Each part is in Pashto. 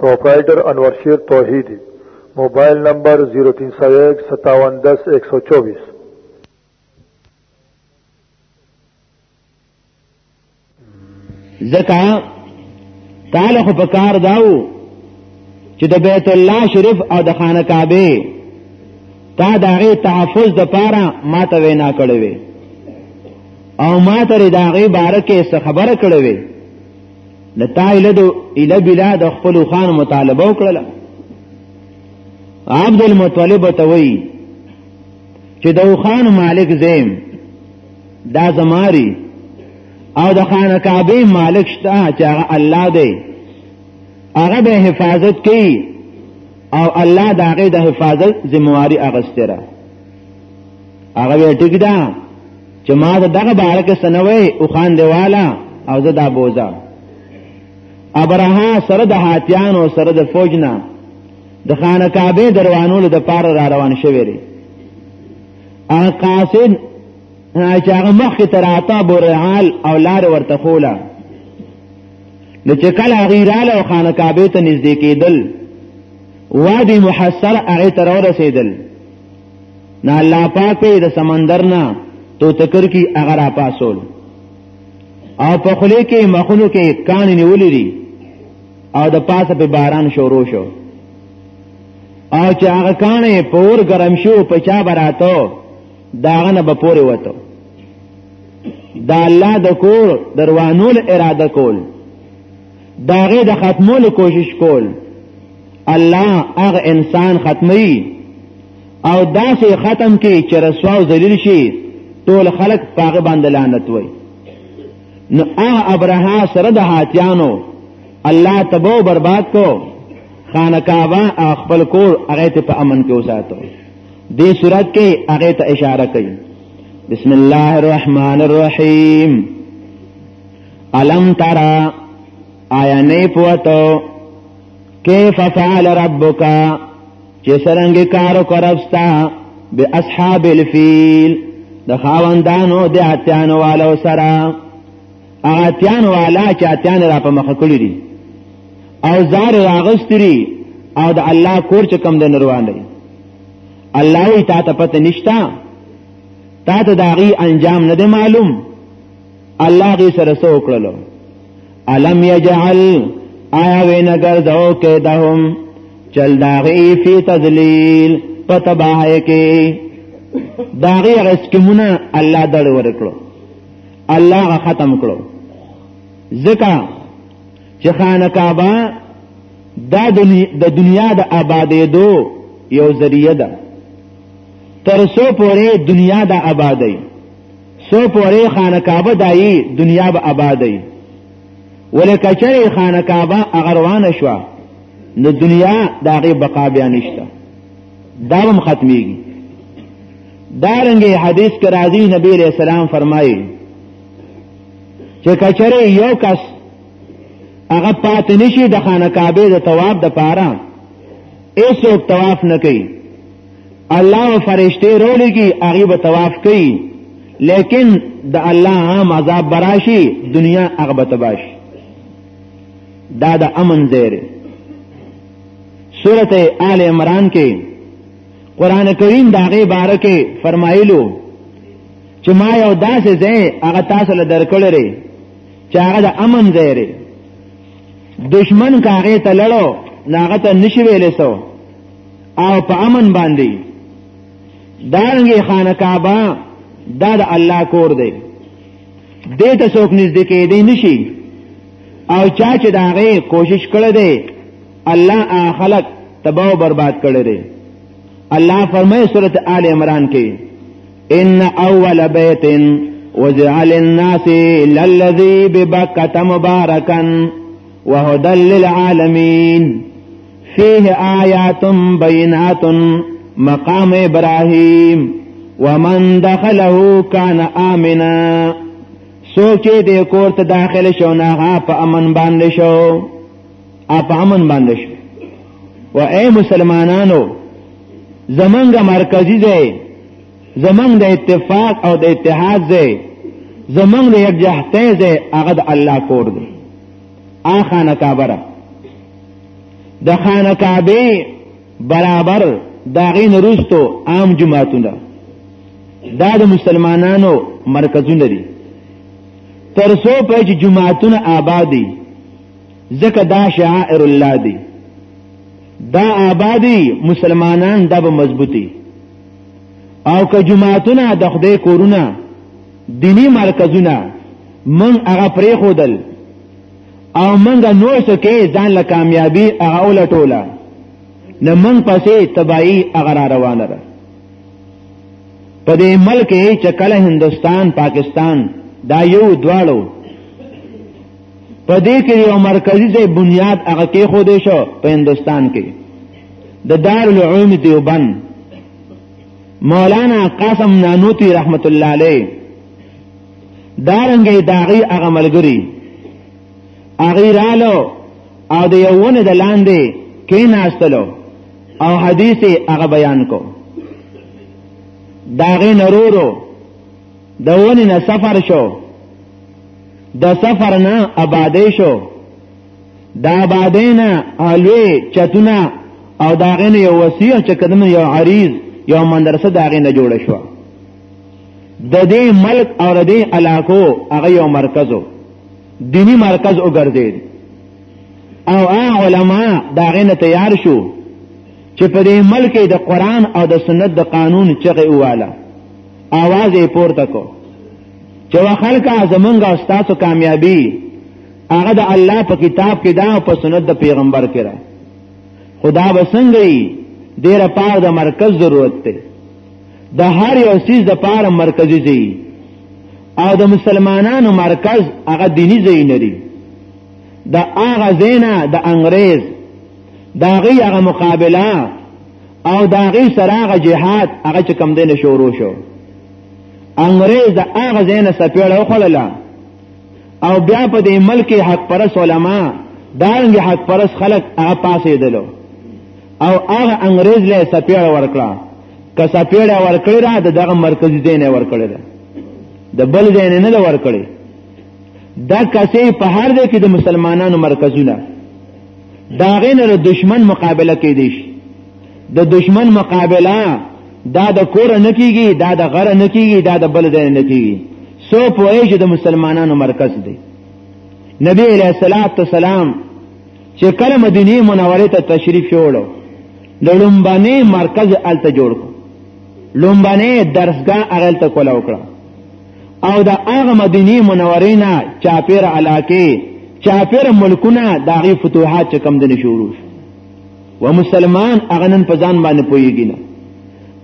پروپرائیٹر انور شیر توحیدی موبایل نمبر 03015710124 زکا قال خو پکار داو چې د بیت الله شریف او د خانه کعبه تا دغه تحفظ د پاره ما ته وینا کړې وي او ما ته دغه بارکه څه خبره کړې وي د تایله د اله بلا د خپل خان مطالبه وکړه عبد المطلب ته وی چې د خان مالک زیم دا زماری او د خان کعبه مالک شته چې هغه الله دی هغه به حفاظت کوي او الله دا هغه د حفاظت ذمہواری اغستره هغه ټیک ده چې ما د دغه باره کې سنوي او خان دیواله او زه دا بوزا ابرها سره د هاتیان او سره د فوجنا د خانه کعبه دروانولو د پار را روان شوی دی هغه قاصد چې هغه مخکې تر عطا بورعال او لار ورته خوله نو چې کله هغه رااله او خانه کعبه ته نږدې کېدل وادي محصر هغه تر ورسېدل نه الله پاک د سمندر نه تو تکر کی اگر اپاسول او په خله کې مخونو کې کان نیولې دي او د پاسه په باران شروع شو او چې هغه کان په اور ګرم شو په چا براتو داغه نه به پورې وته دا الله د کور دروانول اراده کول داغه د ختمولو کوشش کول الله هغه انسان ختمي او داسې ختم کی چې رسوا او ذلیل شي ټول خلق پاغه باندې لعنت وای نو هغه ابرها سره د هاتیانو الله تبو برباد کو خانقاوا خپل کور هغه ته په امن کې وساتو دې صورت کې هغه ته اشاره کوي بسم الله الرحمن الرحیم الم ترى آیا نه پوتو کیف فعل ربک چې سرنګ کارو کرستا به اصحاب الفیل د خاوندانو د اتیانو والو سره اتیان والا چې اتیان را په مخ کړی دي او زار راغستري او د الله کور چې کم د نروان دی الله یې تا ته پته نشتا تا ته داغي انجام نه دی معلوم الله دې سره سو کړلو الم یجعل آیا وینګر دو کې دهم چل داغی فی تذلیل په تباہی کې داغی رسکمونه الله دړ ورکړو الله ختم کړو ځکه چې خانه کعبه دا د دنیا د آبادې دو یو ذریعہ ده تر سو پورې دنیا د آبادې سو پورې خانه کعبه دایي دنیا به آبادی ولکه چې خانه کعبه اغروانه شو نو دنیا داغه بقا بیا نشته دا هم ختميږي دا رنګه حدیث کې راځي نبی عليه السلام فرمایي چې کچره یو کس هغه پات نشي د خانه کعبه د طواف د پاره ایسو طواف نه کوي الله فرشته رولېږي هغه به طواف کوي لیکن د الله عام عذاب براشي دنیا هغه به تباش دا د امن زیر سورته آل عمران کې قران کریم دا غي بارکه فرمایلو چې ما یو داسې ځای هغه تاسو له درکړې چې هغه د امن ځای دی دشمن کاغه ته لړو ناغه ته نشي ویلې سو او په امن باندې دارنګه خانه کعبه دا د الله کور دی دې ته څوک نږدې کېدی نشي او چا چې دا غي کوشش کړی دی الله خلق تباہ و برباد کړی دی الله فرمایي سورته آل عمران کې ان اول بیت وجعل للناس للذي ببكة مباركا وهدى للعالمين فيه آيات بينات مقام ابراهيم ومن دخله كان آمنا سوچې دې کور ته داخل شو نه په امن باندې شو اپ امن باندې شو و اے مسلمانانو زمنګ مرکزی ځای زمنګ د اتفاق او د اتحاد ځای زمنګ د یکجهتۍ ځای هغه د الله کور دی آ خانه کعبه را د خانه کعبه برابر داغې نرستو عام جماعتونه دا د مسلمانانو مرکزونه دي تر څو په چې جماعتونه آبادي ځکه دا شعائر الله دي دا آبادي مسلمانان دا به مضبوطي او که جماعتونه د خدای کورونه دینی مرکزونه من هغه پرې خودل او منګه نور څه کې ځان له کامیابی هغه ولټوله نه من پسې تبایی هغه را روانه ده په دې ملک کې چې کله هندستان پاکستان دا یو دواړو په دې کې یو مرکزی ځای بنیاد هغه کې خو دې شو په هندستان کې د دارالعلوم دیوبند مولانا قاسم نانوتی رحمت الله علیه دارنګي داغي هغه ملګری هغه رالو او د یوونه د لاندې کیناستلو او حدیث هغه بیان کو داغه نرورو دونه نه سفر شو د سفر نه آبادې شو دا بادینا الوی چتونه او داغه نه یو وسیع چې کدن یو عریض یو مندرسه داغه نه جوړ شو د دې ملک او د دې علاقو هغه یو مرکزو دینی مرکز وګرځید او هغه علما داغه نه تیار شو چې په دې ملک د قران او د سنت د قانون چغه واله आवाज یې پورته کو چې وخلکه زمونږه استادو کامیابی هغه د الله په کتاب کې دا او په سنت د پیغمبر کې را خدا وسنګي ډیره پاره د مرکز ضرورت ته د هر یو سیز د پاره مرکزی دی او د مسلمانانو مرکز هغه دینی ځای نه دی د هغه زینا د انګريز دا غي هغه مقابله او دا غي سره هغه جهاد هغه چې کم دینه شروع شو انګريز د هغه زینا سپېړه وخړله او بیا په دې ملک حق پرس علما دارنګ حق پرس خلق هغه پاسې دلو او هغه انګريز له سپیړ ورکړه که سپیړ ورکړی را دغه مرکزی دین ورکړی ده د بل دین نه ورکړی دا کسې په هر ځای کې د مسلمانانو مرکزونه داغه نه د دشمن مقابله کې دي د دشمن مقابله دا د کور نه کیږي دا د غره نه کیږي دا د بل ځای نه کیږي سو پوهې چې د مسلمانانو مرکز دی نبی علیہ الصلات والسلام چې کله مدینه منوره ته تشریف شوړو لومبانه مرکز الته جوړ کو لومبانه درسګه اغل ته کولا وکړه او دا هغه مدینه منوره نه چاپیر علاقه چاپیر ملکونه داغي فتوحات چکم دنه شروع شو و مسلمان هغه نن په ځان باندې پويږي نه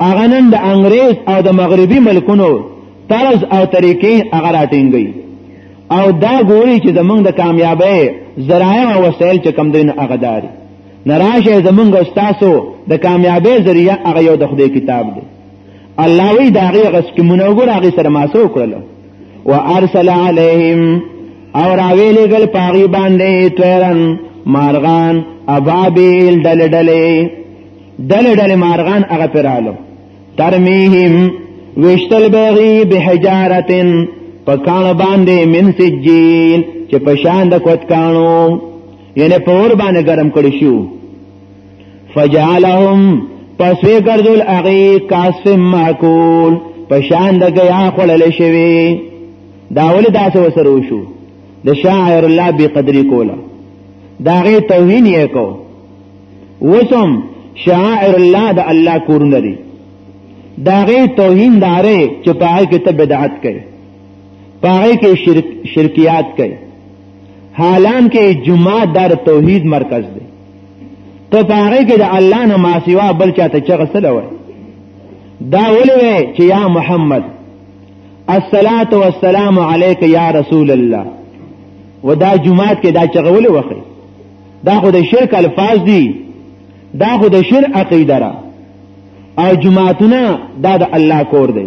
هغه نن د انګريز او د مغربي ملکونو طرز او طریقې هغه راټینګي او دا ګوري چې زمونږ د کامیابی ذرایع او وسایل چې کم دین هغه داري نراشه زمونږ استادو د کامیابی ذریعہ هغه یو د خدای کتاب دی الله وی دا غي غس کې مونږ هغه سره ماسو کړل او ارسل عليهم او راویلې ګل پاغي باندې تورن مارغان ابابیل ډل ډلې ډل ډلې مارغان هغه پرالو ترمیهم وشتل بغي بحجارتن پکان باندې من سجیل چې پشان د کوت کانو یعنی پور باندې ګرم کړی شو فجعلهم پس وی ګرځول اغي قاسم معقول پشان د غیا خړل شوی دا ول داسې وسره وشو د شاعر الله به قدرې کولا دا غي توهین یې کو وسم شاعر الله د الله کور لري دا غي توهین دارې چې پای کې ته بدعت کوي پای کې شرک شرکیات کوي حالان کې جمعه در توحید مرکز دی ته پاره کې د الله نه ما سوا بل چاته چغه سره وای دا ولې چې یا محمد الصلاۃ والسلام علیک یا رسول الله ودا جمعات کې دا چغه ولې وخی دا خو د شرک الفاظ دي دا خو د شرک عقیده را او جمعاتونه دا د الله کور دی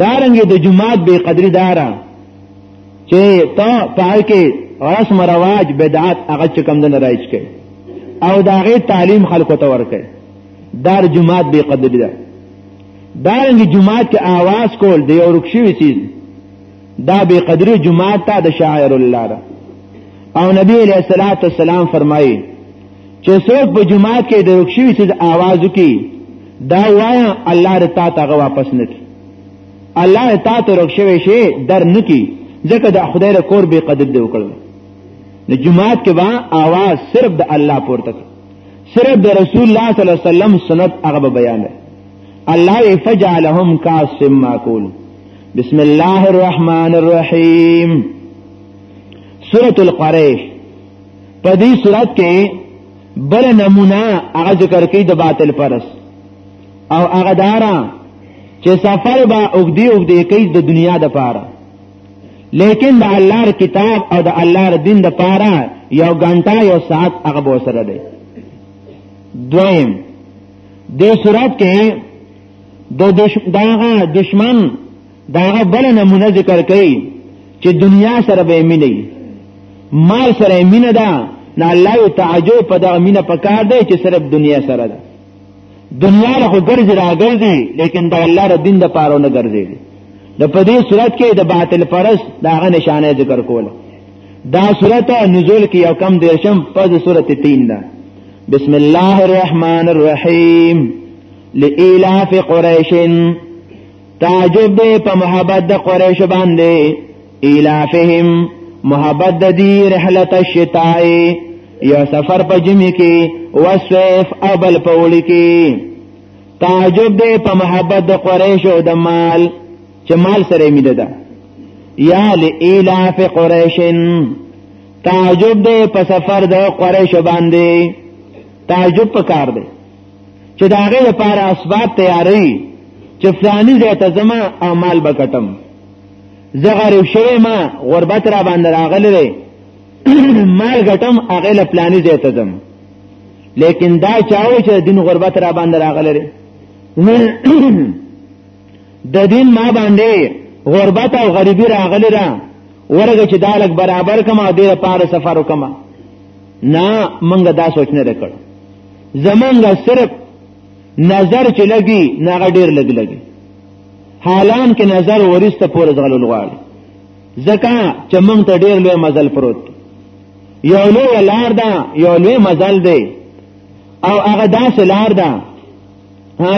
دارنګ د جماعت بے قدری دارا چې تا پای کې رسم رواج بدعت هغه چې کم دن رایج کې او داغه تعلیم خلکو ته ورکې دار جماعت بے قدری ده دارنګ جماعت کې आवाज کول دی او رکشوي چیز دا بے قدری جماعت ته د شاعر الله ده او نبی علیہ الصلوۃ والسلام فرمایي چې څوک په جمعه کې د رکشوي سید आवाज وکي دا وایا الله دې تا ته واپس نکي الله دې تا ته رکشوي شي در نکي ځکه د خدای له کور به قدر دی وکړل د جمعه کې با आवाज صرف د الله پورته صرف د رسول الله صلی الله علیه وسلم سنت هغه بیان دی الله فجعلهم کاسم ماکول بسم الله الرحمن الرحیم سورة القریش په دې صورت کې بل نمونه هغه ذکر کوي د باطل پرس او هغه دارا چې سفر با اوګدي اوګدي کوي د دنیا د پاره لیکن د الله کتاب او د الله دین د پاره یو غنټه یو ساعت هغه به سره دی دویم د صورت کې د دشمن داغه بل نمونه ذکر کړي چې دنیا سره به مینه مال سره مینه ده نه الله تعجب په دغه مینه پکار دی چې صرف دنیا سره ده دنیا له ګرځي راګرځي لیکن د الله ر دین د پاره نه ګرځي د په دې صورت کې د باطل فرس داغه نشانه ذکر کوله دا صورت نزول کی او کم دیرشم پس صورت تین دا بسم الله الرحمن الرحیم لإلاف قریشن تعجب دی په محبت د قریش باندې الافهم محبت د دی رحلت الشتاء یو سفر په جمی کې وسویف ابل پولی کې تعجب دی په محبت د قریش او د مال چې مال سره میده ده یا لإلاف قریشن تعجب دی په سفر د قریش باندې تعجب پکار دی چې دا غي لپاره اسباب تیاری چې فلانی ځای ته زما اعمال بکټم زه غریب شوی ما غربت را باندې راغلی دی مال ګټم هغه له فلانی ځای ته ځم لیکن دا چاوي چې دین غربت را باندې راغلی دی د دین ما باندې غربت او غریبی راغلی را ورګه چې دالک برابر کما دې لپاره سفر وکما نه منګ دا سوچ نه کړ زمونږ صرف نظر چې لګي نه ډیر لګ لګي حالان کې نظر ورسته پورې ځغلول غواړي ځکه چې مونږ ته ډیر لوی مزل پروت یو لوی لار ده یو لوی مزل دی او هغه داسې لار ده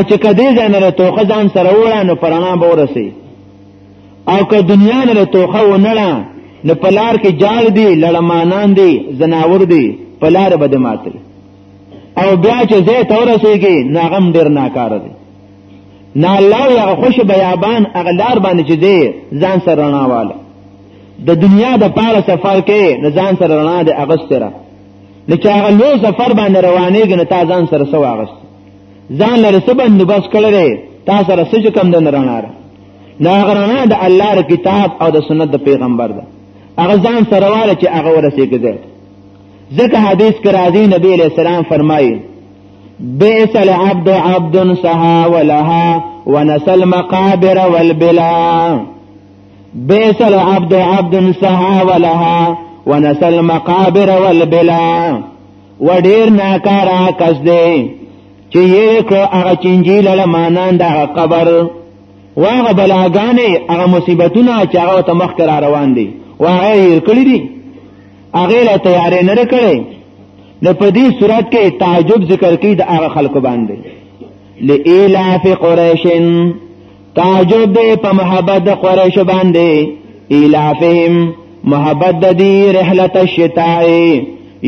چې کدی ځای نه توخه ځان سره وړه نو پرانا به ورسي او که دنیا نه توخه ونړه نو پلار کې جال دی لړمانان دی زناور دی پلار به د ماتل او بیا چې زه تورسېږي ناغم ډیر ناکار دی نه الله یا خوش بیابان اغلار باندې چې دی ځان سره رڼا واله د دنیا د پاره سفر کې ځان سره رڼا د اغستره نو چې هغه لوی سفر باندې روانېږي نو تا ځان سره څه واغست ځان لره څه بندوبست کړی دی تا سره څه چې کم دی رڼا ده نو هغه رڼا د الله د کتاب او د سنت د پیغمبر ده هغه ځان سره واله چې هغه ورسېږي دی ځکه حدیث کې راځي نبی علیہ السلام فرمایي بئس العبد عبد سها ولها ونسل مقابر والبلا بیس العبد عبد سها ولها ونسل مقابر والبلا و ډیر ناکارا کس دی چې یې کړ هغه چنجی لاله مانان د قبر واغه بلاګانې هغه مصیبتونه چې هغه ته مخ کرا روان دي واغه یې کړی دي هغه له تیارې نه کړي د پدی صورت کې تعجب ذکر کړي د هغه خلکو باندې لإلاف قريشن تعجب دې په محبت د قریش باندې الافهم محبت د دې رحلت الشتاء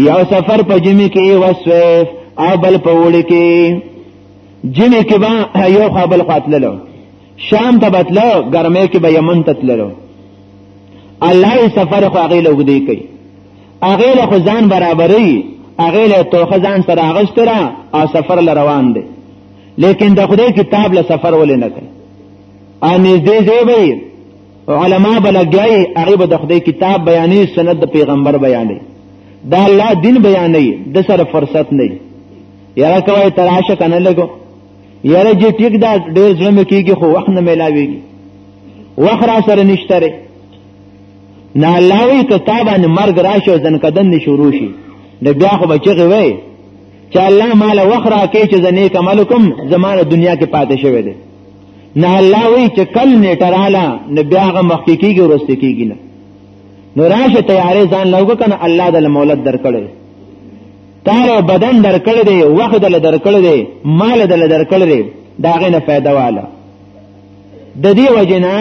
یو سفر په جمی کې وسویف او بل په وړي کې جمی کې با یو خپل قاتللو شام ته بتلو ګرمه کې به یمن ته تللو الله سفر خو هغه لوګدې کوي هغه له خزان برابرې هغه له توخه ځان سره اغشتره او سفر لروان دي لیکن د خدای کتاب له سفر ولې نه کوي ان دې دې وي علما بلګي هغه به د خدای کتاب بیانې سنت د پیغمبر بیانې دا الله دین بیانې د سره فرصت نه یاره کوي تراشه کنه لګو یاره جی ټیک دا ډېر ځمه کیږي خو وخت نه ملاويږي وخت را سره نشته نه الله وی کتابانه مرګ راشه ځن کدن شروع شي د بیا خو بچی وي چې الله مال وخرا کې چې زنه کمل کوم زمانه دنیا کې پاتې شوی دی نه الله وی چې کل نیټراله نه بیا هغه مخکې کیږي ورسته کیږي نه نو راشه تیارې ځان لوګ کنه الله د مولد درکړي تار بدن درکړي دی وخت دل درکړي دی مال دل درکړي دی دا غنه فائدہ والا د دې وجنه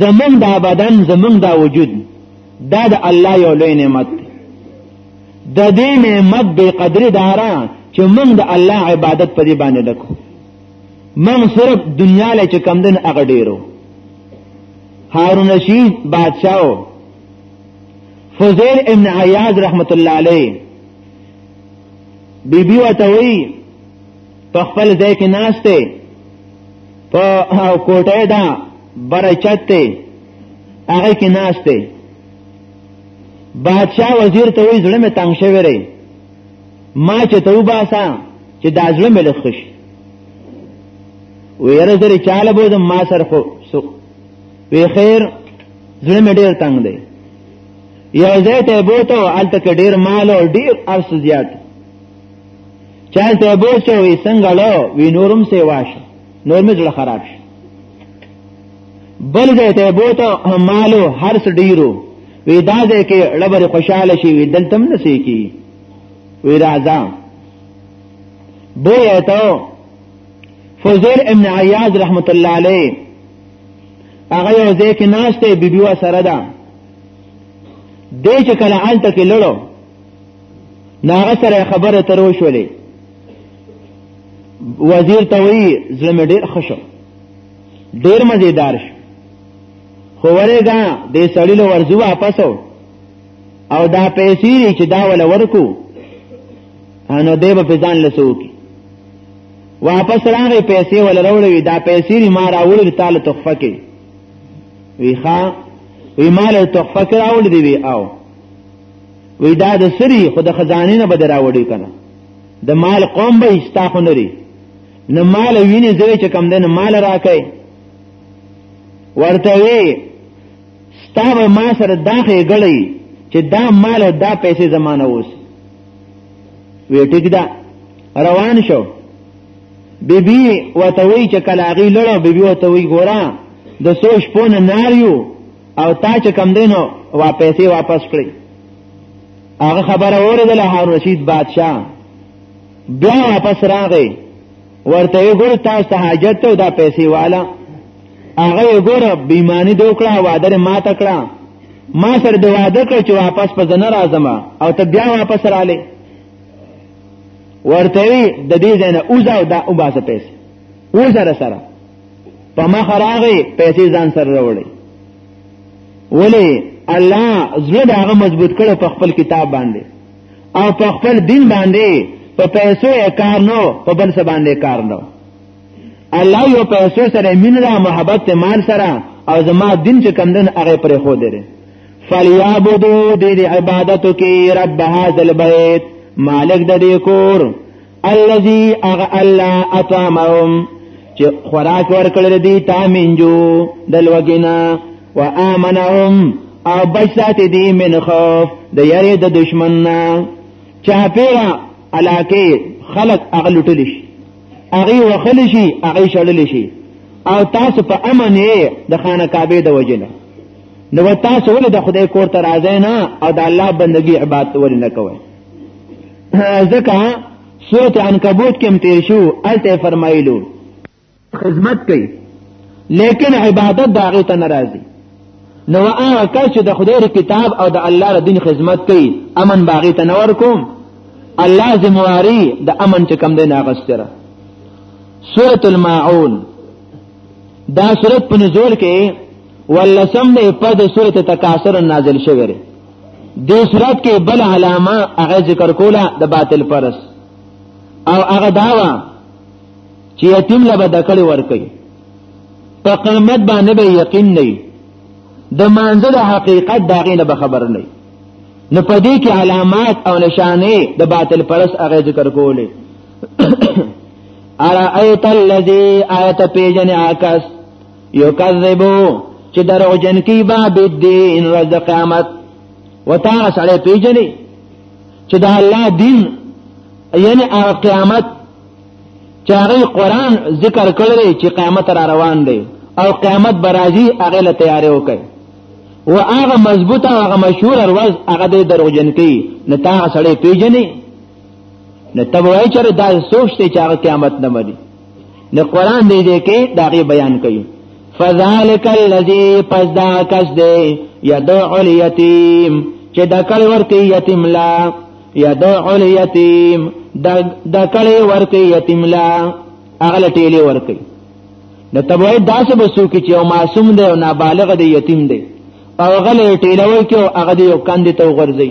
زمون دا بدن زمون دا وجود دا د الله یو لوی نعمت د دې نعمت به قدر دارا چې موږ د الله عبادت په دې باندې دکو موږ صرف دنیا لای چې کم دن هغه ډیرو هارون رشید بادشاہ فضیل ابن عیاض رحمت الله علیه بیبی وته وی په خپل ځای کې ناشته په کوټه دا برچته هغه کې ناشته بادشاہ وزیر ته وی زړه می تنگ شوی ری ما چې ته وباسا چې دا زړه می لخش ویره زری چاله بوزم ما سر خو سو وی خیر زړه می ډیر تنگ دی یو ځای ته بوته الته کې ډیر مال او ډیر ارس زیات چالته بوته وی څنګه لو وی نورم سی واش نور می زړه خراب شو بل ځای ته بوته مالو هرڅ ډیرو وی دا ځای کې لبر خوشاله شي وی دلته هم نسی کی وی راځه بویا ته فوزیر ابن عیاض رحمت الله علیه هغه یو ځای کې ناشته بیبي وا سره ده دې چې کله آلته کې لړو ناغه سره خبره تر وشولې وزیر ته وی زړه مې ډېر خوشو ډېر مزیدار شو خو ورېګا دې سړی له ورځو واپس او دا پیسې چې دا ول ورکو انو دې په ځان لسو کی واپس راغې پیسې ول وروړې دا پیسې ما راوړې تعالی تخفه کې وی ښا وی مال تخفه کې راوړې دی او وی دا د سری خود خزانه نه بدراوړې کنه د مال قوم به استا خو نری نه مال ویني زوی چې کم دین مال راکې ورته وی ستا به ما سره داخې غړی چې دا مال او دا پیسې زمانه اوس وی ټیک دا روان شو بیبي وتوي چې کلاغي لړو بیبي وتوي ګورا د سوچ پونه ناریو او تا چې کم دینو واپسې واپس کړی هغه خبره اوریدل هارون رشید بادشاہ بیا واپس راغی ورته یې ګور تاسو ته حاجت ته دا پیسې والا هغه یې ګور بیمانی دوکړه وادر ما تکړه ما سره د واده کړ چې واپس په زنه راځم او ته بیا واپس رااله ورته وی د دې ځای نه اوزه او دا اوباسه پیسې اوزه سره په مخ راغی پیسې ځان سره وروړي ولی الله زړه دا هغه مضبوط کړو په خپل کتاب باندې او په خپل دین باندې په پیسو یې کار نو په بل څه باندې کار نو الله یو پیسو سره مين را محبت ته مال سره او زما دین چې کمندن هغه پرې خو درې فلیعبدو دې عبادتو کې رب هذا البيت مالک د دې کور الذي اغ الله اطعمهم چې خوراک ورکړل دي تامینجو دلوګینا وامنهم او بشات دي من خوف د یری د دشمن نه چا پیرا علاقه خلق اغلټل شي اغي وخل شي اغي شړل شي او تاسو په امن یې د خانه کعبه د وجنه نو تاسو ولې د خدای کور ته راځئ نه او د الله بندگی عبادت ولې نه کوئ ځکه سورت عنکبوت کې هم تیر شو الته فرمایلو خدمت کوي لیکن عبادت دا غو ته ناراضي نو هغه کس چې د خدای کتاب او د الله د دین خدمت کوي امن باغی ته نور کوم الله زمواري د امن چې کم دی ناغستره سورۃ الماعون دا سورۃ په نزول کې ولسم نه په د سورۃ تکاثر نازل شوی دې صورت کې بل علامه هغه ذکر کوله د باطل پرس او هغه داوا چې یتیم له بدکړې ور کوي په قیامت باندې به یقین نه د مانزه د حقیقت داغې نه به خبر نه نو په دې کې علامات او نشانه د باطل پرس هغه ذکر کولې ارایت الذی آیت پیجن آکس یکذبو چې درو جن کی با بدین رز قیامت وتا سره پیجنې چې دا الله دین یعنی هغه قیامت چې هغه قران ذکر کړی چې قیامت را روان دی او قیامت برازي هغه له تیارې وکړي و هغه مضبوطه هغه مشهور ورځ هغه د دروغجن کی نتا سړی پیجنې نو ته وایې چې دا سوچته چې هغه قیامت نه مری نو قران دې دې کې دا غي بیان کوي فذلک الذی پس دا کس دې یدعو الیتیم چې دا کړي ورته یتیم لا یدعو الیتیم دا کړي ورته یتیم لا اغله ټیلی ورته نو ته وایې دا څه بسو کې چې معصوم دی او نابالغ دی یتیم دی او غلې ټیلوي کې هغه دې یو کاندې ته ورځي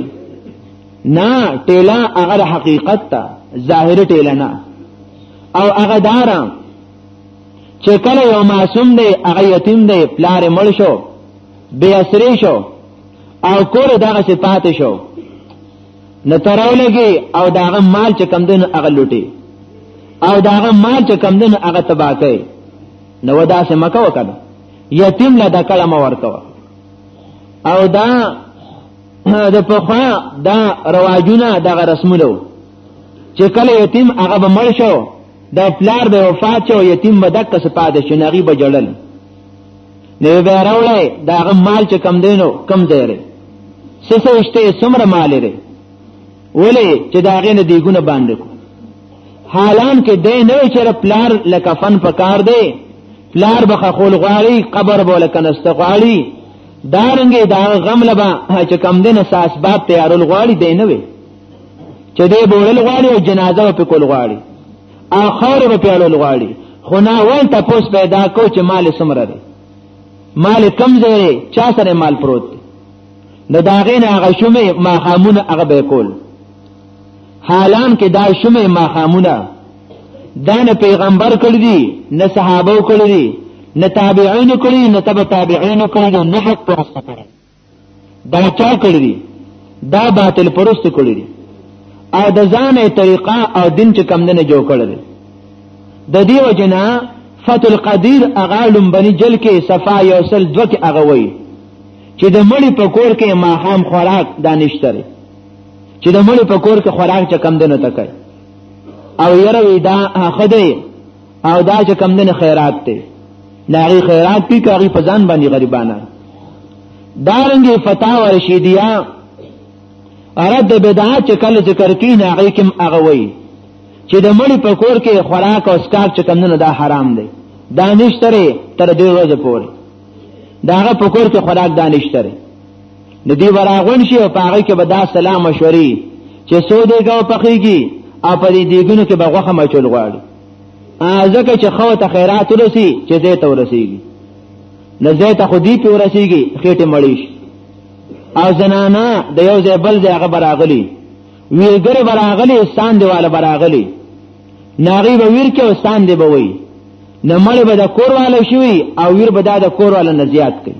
نه ټیلا هغه حقیقت ته ظاهر ټیلا نه او هغه دارا چې کله یو معصوم دی هغه یتیم دی پلار مړ شو بے اسری شو او کور دغه صفات شو نه تراولږي او داغه مال چې کم دین هغه لوټي او داغه مال چې کم دین هغه تباہ کوي نو دا سه مکه وکړه یتیم لا د کلمه ورکوه او دا د پخوا دا رواجونه دغه رسمونه چې کله یتیم هغه به مړ شو د پلار به وفات شو یتیم به دک سپاد شو نغي به جړل نو به راولای دا غ مال چې کم دینو کم دی لري سسه اشته سمره مال لري ولی چې دا غ نه دیګونه باندې کو حالان کې دین نه چې پلار لکفن پکار دی پلار بخه خول غواړي قبر بوله کنسته غواړي دارنګي دا غم لبا چې کم دین اساس باب تیارول غواړي دی نه وي چې دی بوله غواړي او جنازه په کول غواړي اخر په پیالول غواړي خو نه وای تاسو پیدا کو چې مال سمره دی مال کم زری چا سره مال پروت دی نو دا غین هغه شومه ما خامونه هغه به کول حالان کې دا شومه ما خامونه دا نه پیغمبر کړی دی نه صحابه کړی دی نه تابعین کړی نه تبع تابعین کړی دی نه حق پرست کړی دا چا کړی دی دا باطل پرست کړی دی او د ځانې طریقه او دین چې کم نه جوړ کړی دی د دې وجنا فتح القدیر اغالم بنی جل کې صفا یوسل دو کې اغوي چې د مړی په کور کې ماهام خوراک دانشتره چې د مړی په کور کې خوراک چې کم دنه تکای او يروي دا خدای او دا چې کم نه خیرات دی ناغي خیرات کی کاغي پزان باندې غریبانا دارنګي فتاوا رشیدیه رد بدعات چې کله ذکر کی ناغي کوم اغوي چې د مړي په کور کې خوراک او اسکار چې کم نه دا حرام دی دانشتره تر دې ورځې پورې داغه په کور کې خوراک دانشتره نو دی وراغون شي او پاره کې به دا سلام مشوري چې سو دې کو پخېږي او په دې دیګونو کې به غوخه مچول غواړي ځکه چې خو ته خیرات ورسي چې دې ته ورسیږي نه دې ته خو دې په ورسیږي خېټه مړیش او زنانا د یو ځای بل ځای هغه براغلی ویلګر براغلی استان دیواله براغلی ناغي به ویر کې استان دی به وي نه مړ به د کورواله شوی او ویر به د کورواله نه زیات کړي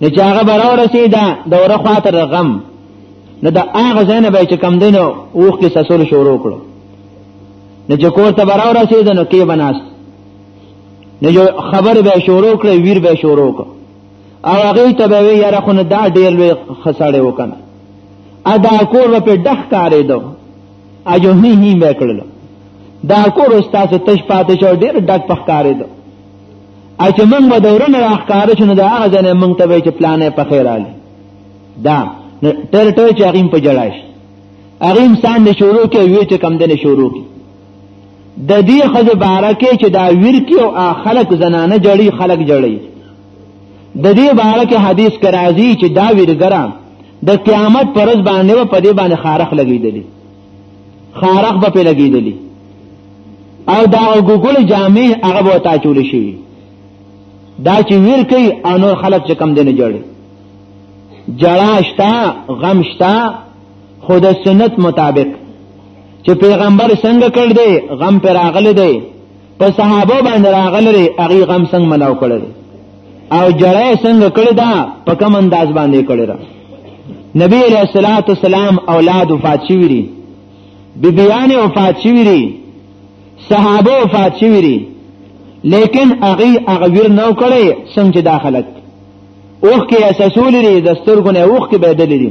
نو چې هغه براو رسیدا د وره خواته غم نو دا هغه ځنه به چې کم دینو اوخ کې سسول شروع کړو نو چې کور ته براو رسیدا نو کې بناس نو یو خبر به شروع کړ ویر به شروع کړ او هغه ته به وی یاره خو نه دا ډیر لوی خساړې وکنه ادا کور په ډخ کارې دو اجو هی هی مې کړل دا کور استاد تش پاتې شو ډیر ډک پخ کارې دو اچې موږ به دورنه راخکاره شنو دا هغه ځنه موږ ته به چې پلانې په خیر علي دا ټر ټر چې هغه په جړاش هغه انسان نه شروع کې وی چې کم دنه شروع کې د دې خزه بارکه چې دا ویر کې او خلق زنانه جړی خلق جړی د دې بارکه حدیث کرازی چې دا ویرګرام د قیامت پرز باندې په دې باندې خارخ لګیدلی خارق به لګیدلی او دا وګول جامع هغه به تا چول شي دا چې ویر کوي انو خلک چې کم دینه جوړي جړاشتا غمشتا خود سنت مطابق چې پیغمبر څنګه کړ دی غم پر اغله دی په صحابه باندې راغلري هغه غم څنګه مناو کړل او جړای څنګه کړی دا په کوم انداز باندې کړی را نبی علیہ الصلوۃ والسلام اولاد وفات شوی دي بیبیان وفات شوی دي صحابه وفات شوی دي لیکن هغه هغه ویر نو کړی څنګه داخلت اوخ کې اساسول لري د سترګونه اوخ کې بدل لري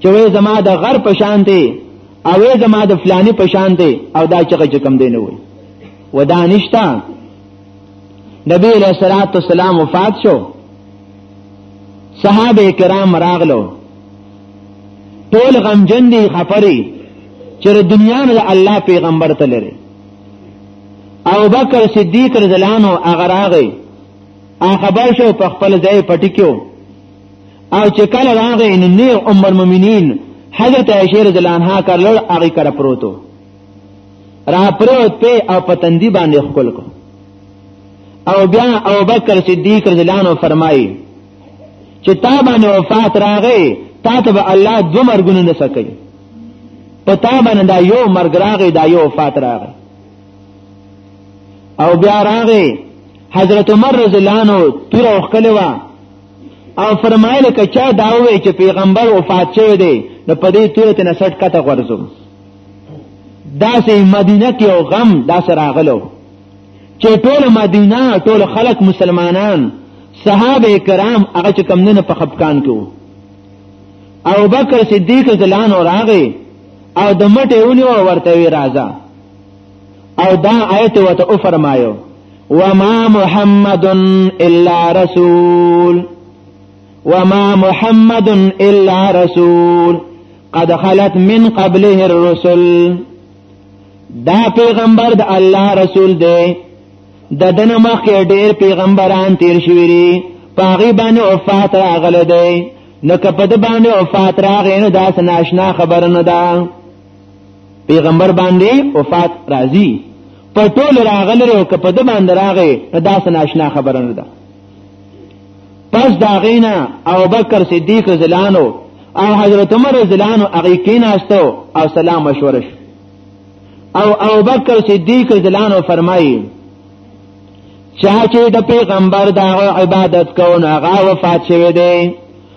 چې وې زما د غر په شان دی او وې زما د فلانی په شان دی او دا چغه چې کم دی نه وي ودانشتا نبی علیہ الصلوۃ والسلام وفات شو صحابه کرام راغلو ټول غمجن دي خبري چې د دنیا نه الله پیغمبر ته لري او بکر صدیق رضی الله عنه هغه راغی هغه خبر شو په خپل ځای پټی کېو او چې کله راغې نو نیر ام المؤمنین حضرت عائشہ رضی الله عنها کړل هغه کړه پروتو را پروت په او پتندی باندې خپل کو او بیا او بکر صدیق رضی الله عنه فرمایي چې تا باندې وفات راغې تا ته به الله دو مرګونه نه سکي په تا باندې دا یو مرګ راغې دا یو وفات راغې او بیا راغې حضرت عمر رضی الله عنه تور او خلوا او فرمایل کچا دا وی چې پیغمبر وفات شوی دی نو په دې تورته نه سټ کته غورځو دا سه مدینه کې او غم دا سره راغلو چې ټول مدینه ټول خلک مسلمانان صحابه کرام هغه چې کم نه په خپکان کې او بکر صدیق ځلان او راغی او د مټه ونیو ورته وی راځه او دا آیت وته او فرمایو وما محمد الا رسول وما محمد الا رسول قد خلت من قبله الرسل دا پیغمبر د الله رسول دی د دنه مخکې ډېر پیغمبران تیر شوي دي پاغي باندې وفات راغله دی نو کپد باندې وفات راغې نو داس ناشنا خبر نه ده دا پیغمبر باندې وفات راځي په ټول راغلی او که په د باندې راغی نو داسې ناشنا خبره نه ده پس دا غینا او بکر صدیق زلانو او حضرت عمر زلانو هغه کیناستو او سلام مشورش او او بکر صدیق زلانو فرمایي چا چې د پیغمبر دا عبادت کو نو هغه وفات شوی دی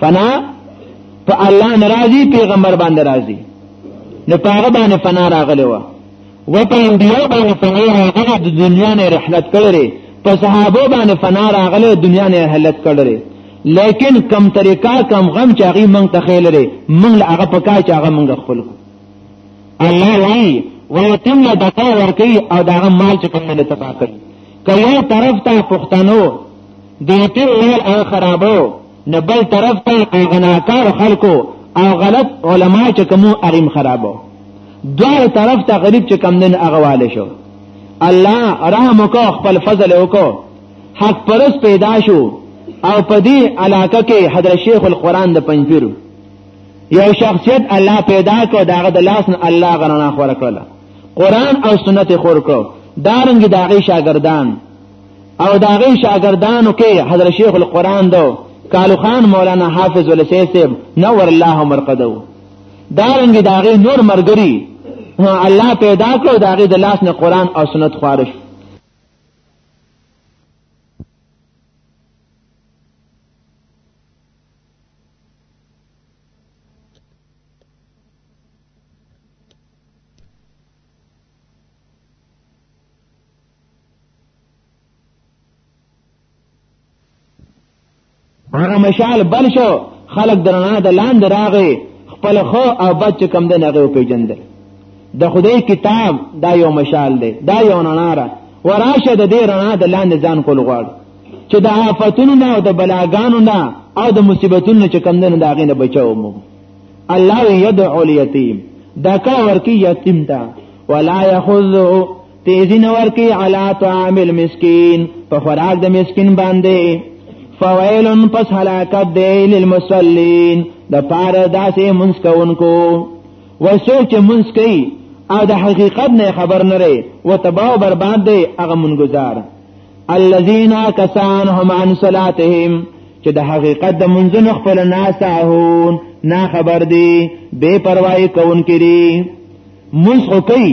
فنا په الله ناراضي پیغمبر باندې راضي نو پاغه باندې فنا راغلی و و په انبیاء باندې فنا راغلی د دنیا نه رحلت کړی په صحابه باندې فنا راغلی دنیا نه رحلت کړی لیکن کم طریقہ کم غم چې هغه مونږ ته خیل لري مونږ له هغه پکا چې هغه مونږ خپل الله وایي ويتم له دقا ورکی او داغه مال چې کوم نه تبا کوي کله طرف ته پښتنو د یتیم مال او خرابو نه بل طرف ته هغه ناکار خلکو او غلط علما چې کوم اریم خرابو دوه طرف ته غریب چې کم دین اغواله شو الله رحم وکاو خپل فضل وکاو حق پرس پیدا شو او په دې علاقه کې حضرت شیخ القرآن د پنځپیر یو شخصیت الله پیدا کړ داغه د لاس نه الله غرنا خور کړل قرآن او سنت خور کړ دارنګ داغي شاګردان او دا غي شاګردانو کې حضرت شیخ القرآن دو کالو خان مولانا حافظ ولسیسب نور الله مرقدو دارنګ دا غي نور مرګري الله پیدا کړو دا غي د لاس نه قرآن او سنت خارج هغه مشال بل شو خلق درنا د لاند راغې خپل خو او بچ کم دنه غو پیجن دی د خدای کتاب دا یو مشال دی دا یو نناره وراشه د دې رڼا د لاندې ځان کول غواړي چې د آفتونو نه او د بلاګانو نه او د مصیبتونو چې کم دنه داغې نه بچاو مو الله یدعو الیتیم دا کا ورکی یتیم تا ولا یخذو تیزی نور کی علا طعام المسکین په خوراک د مسکین باندې فویل پس هلاکت دی للمصلین د پاره داسې منس کوونکو وسو چې منس کوي او د حقیقت نه خبر نه لري و تباہ و برباد دی هغه منګزار الذين كسان هم عن صلاتهم چې د حقیقت د منځونو خپل ناساهون نا خبر دی بے پروايي کون کړي منس خو کوي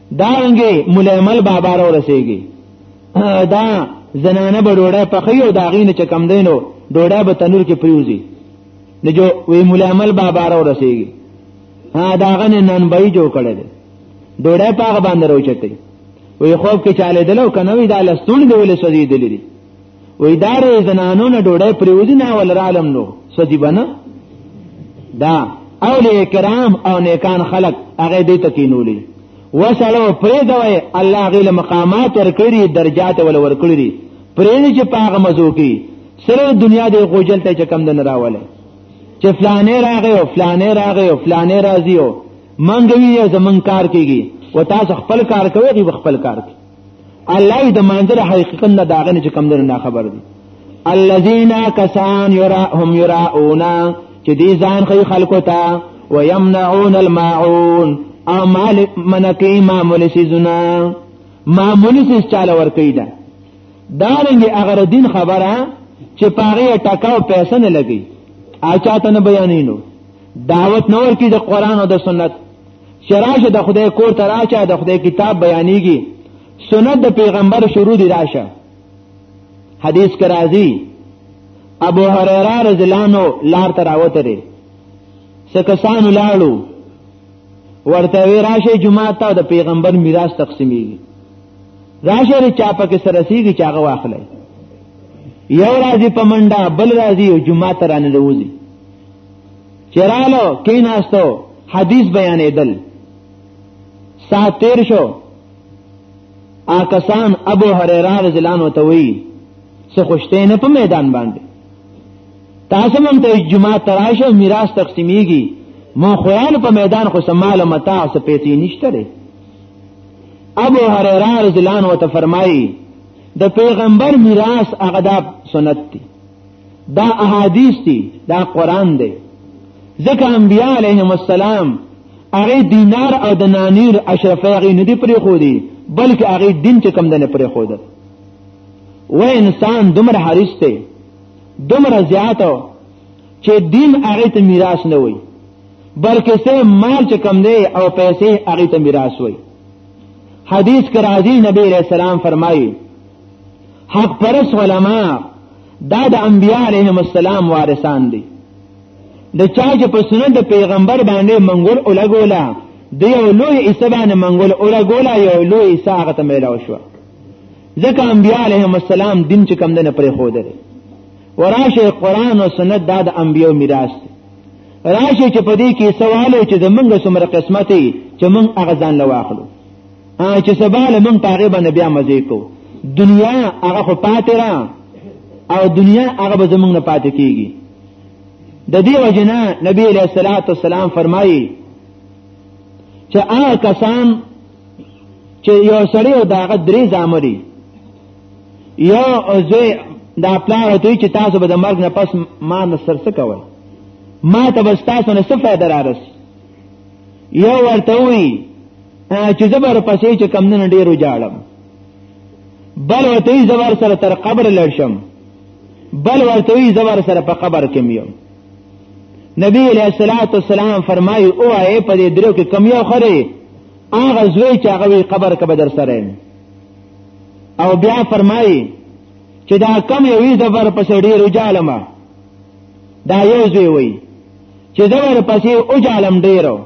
دارنګي ملایمل بابا را ورسیږي دا زنانه به ډوډۍ پخې او دا غینه چې کم دینو ډوډۍ به تنور کې پریوزي نو جو وی ملایمل بابا را ورسیږي ها دا غنه نن به جوړ کړي ډوډۍ پاغه باندې راوچتې وی خوب کې چاله دلو کنه وی دا لستون دی ولې سوځي دلی و اداره زنانو نه ډوډۍ پریوزی نه ول رالم نو سدی بنا دا اولیاء کرام او نیکان خلق هغه دې تکینولې وسړو پرې دوی الله غیله مقامات ورکړي درجات ول ورکړي پرې چې پاغه مزو کې سره دنیا دې غوجل ته چکم دن راواله چې فلانه راغی او فلانه راغی او فلانه راځي او منګوي زمون کار کیږي و تاسو خپل کار کوي غي خپل کار کوي الله د منظر حقیقت نه داغه نه کم در نه خبر دي الذين كسان يراهم يراؤون چې دې ځان خي خلکو ته ويمنعون الماعون او مال منکی معمول سيزونه معمول سيز چاله ور کوي دا دارنګ اگر دین خبره چې پاره ټکاو پیسې نه لګي اچاته نه بیانینو دعوت نور کی د قران او د سنت چې راشه د خدای کور ته راشه د خدای کتاب بیانېږي سنت د پیغمبر شروع دی راشه حدیث کې راځي ابو هريره رضی الله عنه لار ته راوته دي سکسان لاړو ورته وی راشه جمعه ته د پیغمبر میراث تقسیمېږي راشه ری چا پکې سره سیږي چا غوا اخلي یو راځي په منډه بل راځي جمعه ته رانه لوزي چرالو کیناستو حدیث بیانېدل سات تیر شو آکسان ابو هريره رضی الله عنه ته وی څه خوشته نه په میدان باندې تاسو مونږ ته جمعه تراشه میراث تقسیمیږي مو خویان په میدان خو سمال او متاع څه پیسې نشته لري ابو هريره رضی الله عنه ته فرمایي د پیغمبر میراث هغه د سنت دی دا احادیث دي دا قران دی ځکه انبیاء علیهم السلام هغه دینار او د نانیر اشرفه هغه نه دی پرې خو دی بلکې هغه دین چې کم دنه پرې خو دی و انسان دومره حریص دی دومره زیات چې دین هغه ته میراث نه وي بلکې سه مال چې کم دی او پیسې هغه ته میراث وي حدیث کې راځي نبی رسول الله فرمایي حق پرس علما دا د انبیاء علیهم السلام وارثان دي د چا چې په سنت د پیغمبر باندې منګول اولګولا د یو لوی عیسی باندې منګول اولګولا یو لوی عیسی هغه ته ملاو شو ځکه انبیاء علیهم السلام دین چې کم دنه پرې خو دري وراشه قران او سنت دا د انبیو میراث دی راشه چې په دې کې سوالو چې د منګه سمره قسمتي چې من هغه ځان لواخلو چې سبا له مونږ په هغه باندې بیا مزه کو دنیا هغه خو پاتې را او دنیا هغه به زمونږ نه پاتې کیږي د دې وجنه نبی علیہ الصلوۃ والسلام فرمایي چې هغه کسان چې یو سړی او داغه درې ځامري یو زوی دا پلار ته چې تاسو به د مرګ نه پس ما نه سرڅ کوئ ما ته بس تاسو نه څه فائدہ را رسي یا ورته وی چې زبر پسې چې کم نه ډیرو جاړم بل ورته وی زبر سره تر قبر لړشم بل ورته وی زبر سره په قبر کې میوم نبی علیہ الصلوۃ والسلام فرمایي او اے په دې درو کې کم یو خره هغه زوی چې هغه قبر کې بدر سره او بیا فرمایي چې دا کم یو یې زبر پسې ډیرو جاړم دا یو ځای وي چې دا ور پسې او جالم ډیرو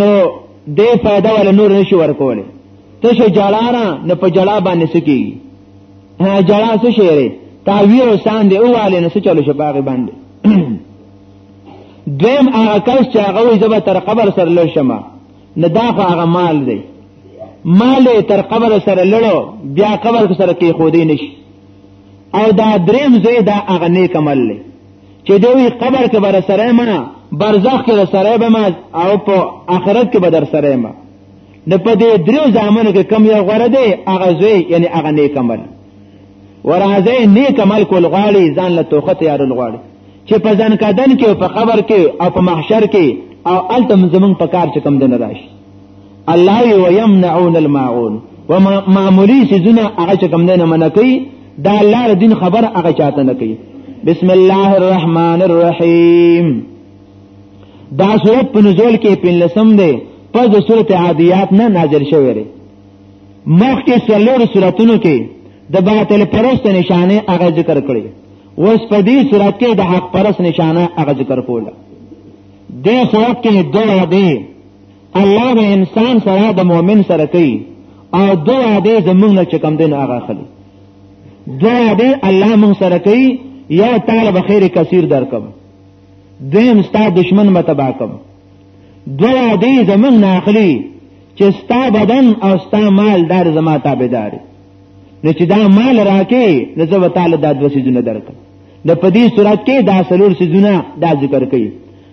نو دې فائدہ ول نور نشي ورکول ته شي جلانا نه په جلا باندې سکی ها جلا څه شي تعویر وسان دی اواله نه څه چلو شي باغ باندې دویم هغه کس چې هغه وي زبر تر قبر سره لشمه نه دا هغه مال دی مال تر قبر سره لړو بیا قبر سره کې خو دی نشي او دا دریم زوی دا هغه نیک عمل دی چې دوی قبر کې بر سره ما برزخ کې بر سره به ما او په آخرت کې به در سره ما نه په دې دریو ځامنو کې کم یو غره دی هغه زوی یعنی هغه نیک عمل ورازه نیک عمل کول غواړي ځان له توخه تیارول غواړي چې په ځان کدن کې او په قبر کې او په محشر کې او التم زمون په کار چې کم دین راشي الله ويمنعون الماعون ومعمولي سيزونه هغه چې کوم دینه منکې دا الله دین خبر هغه چاته نه کوي بسم الله الرحمن الرحیم دا سورت په نزول کې په لسم دی په د سورت عادیات نه نازل شوی دی مخکې څلور سوراتونو کې د باطل پرست نشانه هغه ذکر کړی اوس په دې سورات کې د حق پرست نشانه هغه ذکر کوله دې سورات کې دوه دی الله د انسان سره د مؤمن سره کوي او دوه عادې زمونږ نه چې کم دین هغه خلی دوه عادې الله مونږ سره کوي یا تعالی به خیر کثیر درکم دویم ستا دشمن متبا کم دوه عادې زمونږ نه اخلي چې ستا بدن او ستا مال دار زما تابعدار نه چې دا مال راکې نه زه وتعالى دا دوه سيزونه درکم د پدې صورت کې دا سلور سيزونه دا ذکر کړي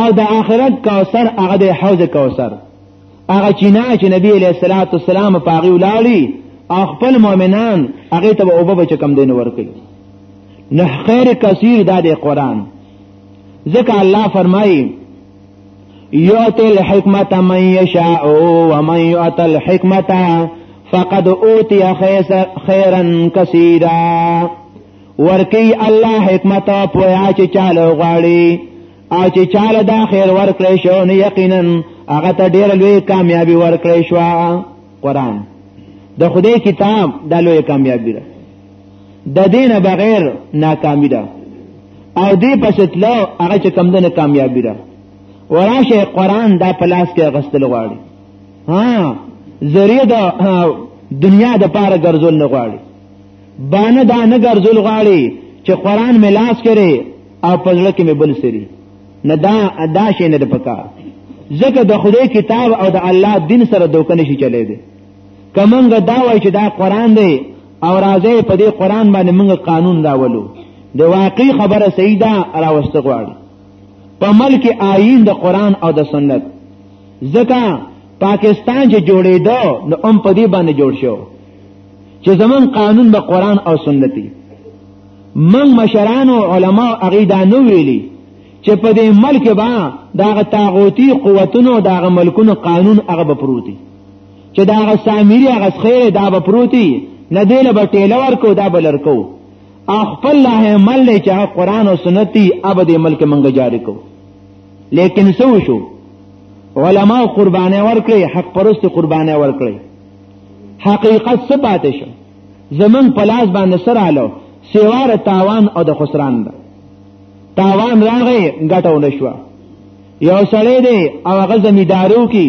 او د آخرت کوثر هغه د حوض کوثر هغه چینا چې نبی علیہ الصلوۃ والسلام په هغه ولاړی او خپل مؤمنان هغه ته او به کم دین ورکړي نه خیر کثیر دا د قران ځکه الله فرمایي یؤتی الحکمت من یشاء و من یؤت الحکمت فقد اوتی خیرا کثیرا ورکی الله حکمت او پویا چې چاله غواړي او چې چاله دا خیر ورکړې شو نو یقینا هغه ته ډېر لوی کامیابی ورکړې شو قران د خدای کتاب د لوی کامیابی ده د دینه بغیر ناکامی ده او دې پښتلو هغه چې کم ده کامیابی ده وراشه قران دا پلاس کې غستل غواړي ها ذریعہ د دنیا د پاره ګرځول نه غواړي بانه دا نه ګرځول غاړي چې قران مې لاس کړي او پزړه کې مې بل سری نه دا ادا شي نه د پکا ځکه د خدای کتاب او د الله دین سره دوکه نشي چلے دي کمنګ دا وای چې دا قران دی او راځي په دې قران باندې موږ قانون راولو د واقعي خبره سیدا راوست غواړي په ملک آئین د قران او د سنت ځکه پاکستان چې جوړېدو نو هم په دې باندې جوړ شو چې زمون قانون به قران او سنت دی من مشران او علما هغه دا نو ویلي چې په دې ملک با دا تاغوتی قوتونو دا ملکونو قانون هغه به پروتي چې دا سامری هغه خیر دا به پروتي نه دی له بټیله ورکو دا بلر کو خپل له مل چې قران او سنت دی ابد ملک منګه جاری کو لیکن سو شو علما قربانه ورکړي حق پرست قربانه ورکړي حقیقت څه پاتې شو زمون په لاس باندې سره الو سیوار تاوان او د خسران ده تاوان راغی ګټو نشو یو سړی دی او هغه زمیدارو کی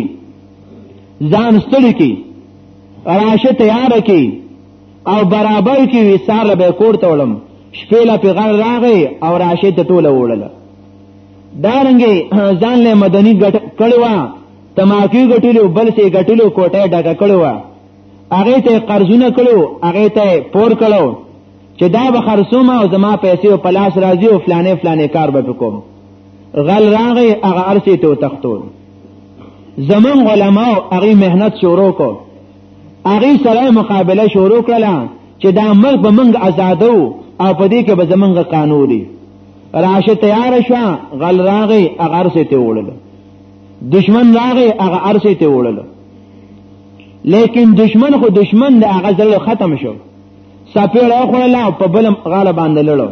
ځان ستړي کی راشه تیار کی او برابر کی وسار به کور ته ولم شپې لا پیغام راغی او راشه ته ټوله وړل دارنګي ځان له مدني ګټ کړوا تماکی غټلو بل سي غټلو کوټه ډکه کړو هغه ته قرضونه کړو هغه ته پور کړو چې دا به خرڅوم او زما پیسې او پلاس راځي او فلانه فلانه کار به کوم غل راغی هغه ارسي ته تختو زمون علماء هغه مهنت شروع کو هغه سره مقابله شروع کړه چې دا ملک به موږ آزادو او په دې کې به زمونږ قانون دی راشه تیار شو غل راغی هغه ارسي ته وړل دشمن راغی هغه ارسه ته وړل لیکن دشمن خو دشمن د هغه زړه ختم شو سپېړه خوړله په بل غاله باندې لړو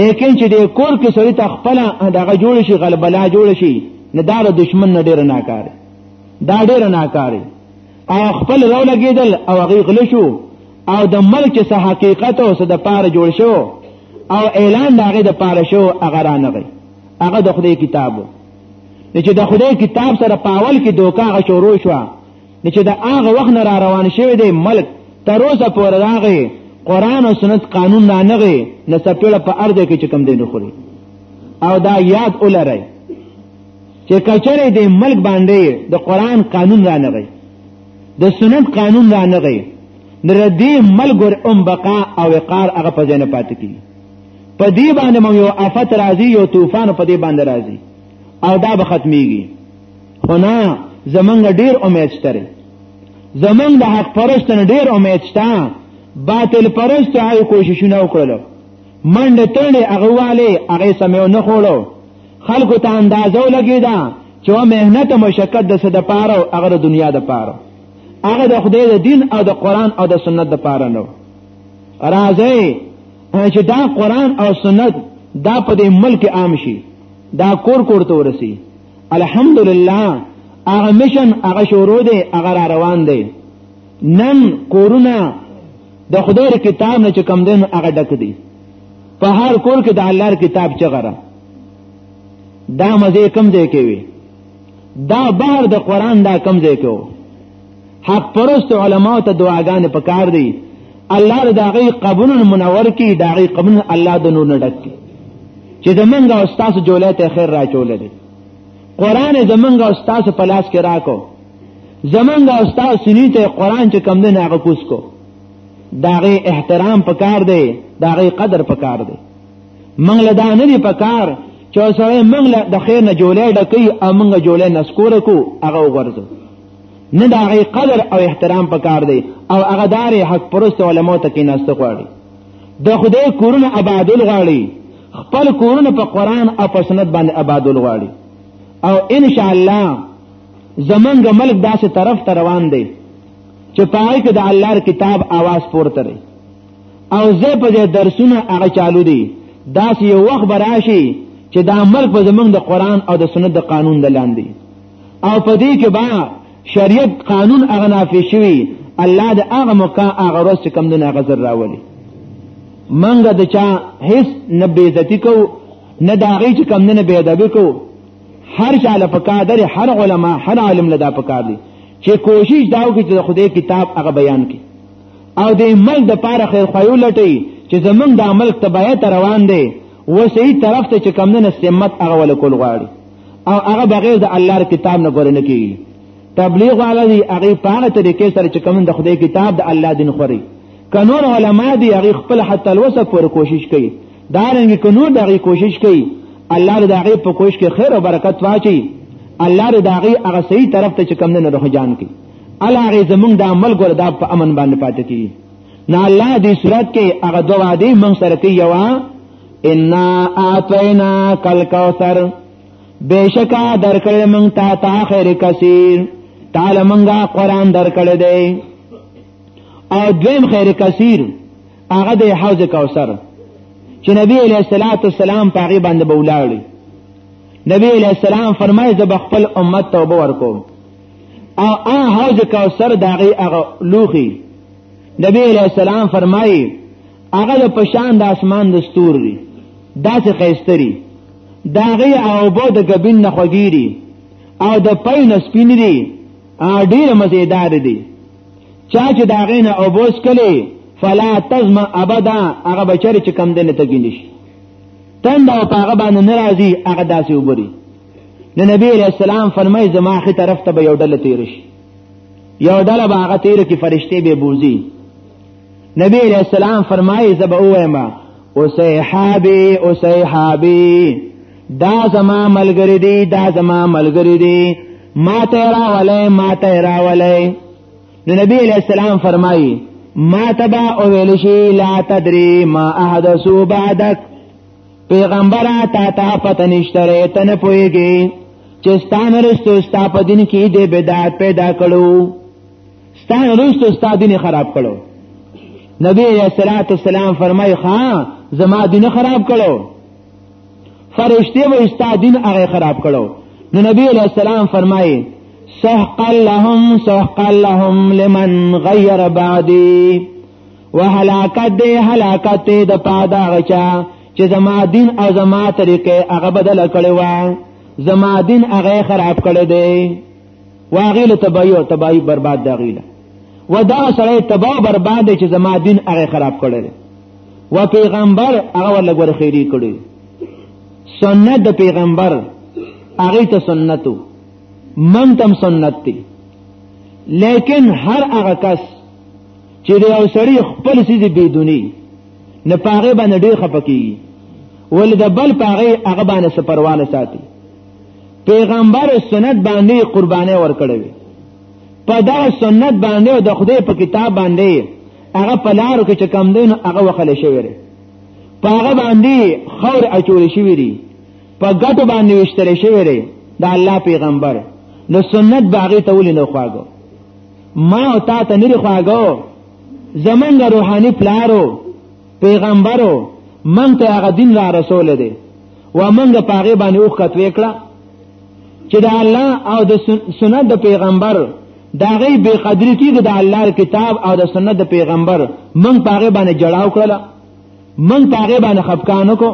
لیکن چې د کور کې سړی ته خپل دغه جوړ شي غلبلا جوړ شي نه دا د دشمن نه ډیر نه کار دا ډیر نه کار او خپل رو لګیدل او هغه غل شو او د ملک څه حقیقت او څه د پاره جوړ شو او اعلان دغه د پاره شو هغه رانغی هغه د خدای کتابو نو چې د خدای کتاب سره پاول کې دوکا غ شروع شو نو چې د هغه وخت نه را روان شوی دی ملک تر اوسه پورې راغی قران او سنت قانون نه نغی نه سپېړه په ارده کې چې کم دی نه خوري او دا یاد ولرئ چې کچره دې ملک باندې د قران قانون را نغی د سنت قانون را نغی نو ردی ملګر ام بقا او وقار هغه په ځای نه پاتې کیږي په دې باندې مو یو آفت راځي یو طوفان په دې باندې راځي او دا به ختميږي خو نه زمونږ ډیر امید شته زمونږ د حق پرستن ډیر امید شته باطل پرست هغه کوششونه وکړل منډه تړلې هغه والے هغه سمو نه خوړو خلکو ته اندازو لګیدا چې مهنت مشقت د صد پاره او هغه د دنیا د پاره هغه د خدای د دین او د قران او د سنت د پاره نو راځي چې دا قران او سنت دا په دې ملک عام شي دا کور کور ته ورسي الحمدلله هغه مشن هغه شروع دی هغه را روان دی نن کورونه د خدای کتاب نه چې کم دین هغه ډک دی په هر کور کې د الله کتاب چغره دا مزه کم دی کوي دا بهر د قران دا کم دی کوي حق پرست علما ته دعاګانې پکار دي الله د هغه قبول منور کی د هغه قبول الله د نور نه ډک کی چې زمونږ او تاسو جوړه ته خیر راچول دي قران زمونږ او تاسو په لاس کې راکو زمونږ او تاسو سنی ته قران چې کم نه هغه کوس کو داغه احترام پکار دی داغه قدر پکار دی منګل دا نه دی پکار چې سره منګل د خیر نه جوړه ډکې امنګ جوړه نسکور کو هغه ورځو نه دا غي قدر او احترام پکار دی او هغه دار حق پرست علماء ته کې نست غواړي د خدای کورونه آبادول غواړي خپل کورونه په قران او په سنت باندې آبادول غواړي او ان شاء الله زمونږ ملک داسې طرف ته روان دی چې پای کې د الله کتاب आवाज پورته لري او زه په دې درسونه هغه چالو دي داسې یو وخت براشي چې دا ملک په زمونږ د قران او د سنت د قانون د لاندې او په دې کې با شریعت قانون هغه نافي شوی الله د هغه موقع هغه ورځ چې کم دنه غزر راولي منګه د چا هیڅ نه بیزتی کو نه داغی چې کم نه بیادبی کو هر چا له پکادر هر علما هر عالم لدا پکار دي چې کوشش داو کې چې خدای کتاب هغه بیان کړي او د مل د پاره خیر خوایو لټي چې زمونږ د عمل تبعیت روان دي وسې طرف ته چې کم نه سمت هغه ول کول غواړي او هغه بغیر د الله کتاب نه ګورنه کیږي تبلیغ والا دی هغه په هغه طریقې سره چې کوم د خدای کتاب د الله دین خوري کنور علما دی هغه خپل حتی الوسه پر کوشش کوي دا رنګ کنور دغه کوشش کوي الله د هغه په کوشش کې خیر او برکت واچي الله د هغه هغه صحیح طرف ته چې کوم نه روح جان کوي الله هغه زمونږ د عمل ګور دا په امن باندې پاتې کیږي نه الله دې صورت کې هغه دوه دې موږ سره کوي یو ان اعطینا کل کوثر بشکا درکړې مونږ ته تا خیر کثیر تعالی مونږه قران درکړې دی او دویم خیر کثیر هغه د حوض کوثر چې نبی علیہ الصلوۃ والسلام په غی باندې بولاړي نبی علیہ السلام فرمایي زه خپل امت توبه ورکوم او ا حوض کوثر دغه هغه لوخي نبی علیہ السلام فرمایي هغه د پشان د اسمان د ستور دی داسې خیستری داغه او بو د غبین نه خوګیری او د پین سپین دی ډیر مزیدار دی چا چې داغه نه او بوس کلی فلا تزم ابدا هغه بچری چې کم دینه تګینش تند او هغه باندې ناراضي هغه داسې وبري نو نبی علیہ السلام فرمای زما خې طرف ته به یو ډله تیر شي یو ډله به هغه تیر کې فرشته به بوزي نبی علیہ السلام فرمایي زب اوما اوسیحابی اوسیحابی دا زما ملګری دی دا زما ملګری دی ما ته راولې ما ته راولې نو نبی علیہ السلام فرمایي ما تبا او ویل شي لا تدری ما احدثو بعدک پیغمبر تا تا پته نشته ته نه پويږي چې ستانه رستو ستا په دین کې د بدعت پیدا کړو ستا روستو ستا دین خراب کړو نبی علیہ الصلوۃ والسلام فرمای خا زما دین خراب کړو فرشتي و استا دین هغه خراب کړو نو نبی علیہ السلام فرمای سحق لهم سحق لهم لمن غیر بعدی وهلاکت دی هلاکت دی د پادا غچا چې زما دین او زما طریقې هغه بدل کړي و زما دین هغه خراب کړي دی واغیله تبایو تبای برباد دا غیله ودا سره تبا برباد چې زما دین هغه خراب کړل و پیغمبر هغه ولا ګور خیری کړی سنت د پیغمبر هغه ته سنتو من تم سنت دی لیکن هر هغه کس چې د یو سړی خپل سیزي بدونی نه پاغه باندې ډیر خپکی ول د بل پاغه هغه باندې سپروانه ساتي پیغمبر سنت باندې قربانې ورکړې وي په دا سنت باندې د خدای په کتاب باندې هغه په لارو کې چې کم دین هغه وخل شوی دی په هغه باندې خور اچول شوی دی په ګټو باندې وشتل شوی دی د الله پیغمبر نو سنت باغی ته ولې نه خواګو ما او تا ته نه خواګو زمونږ روحاني پلارو پیغمبرو من ته هغه دین را رسول دی و موږ په هغه باندې وخت وکړه چې د الله او د سنت د پیغمبر دا غي به قدرې کیږي د الله کتاب او د سنت د پیغمبر موږ په هغه باندې جړاو کړل موږ په هغه باندې خفقان کو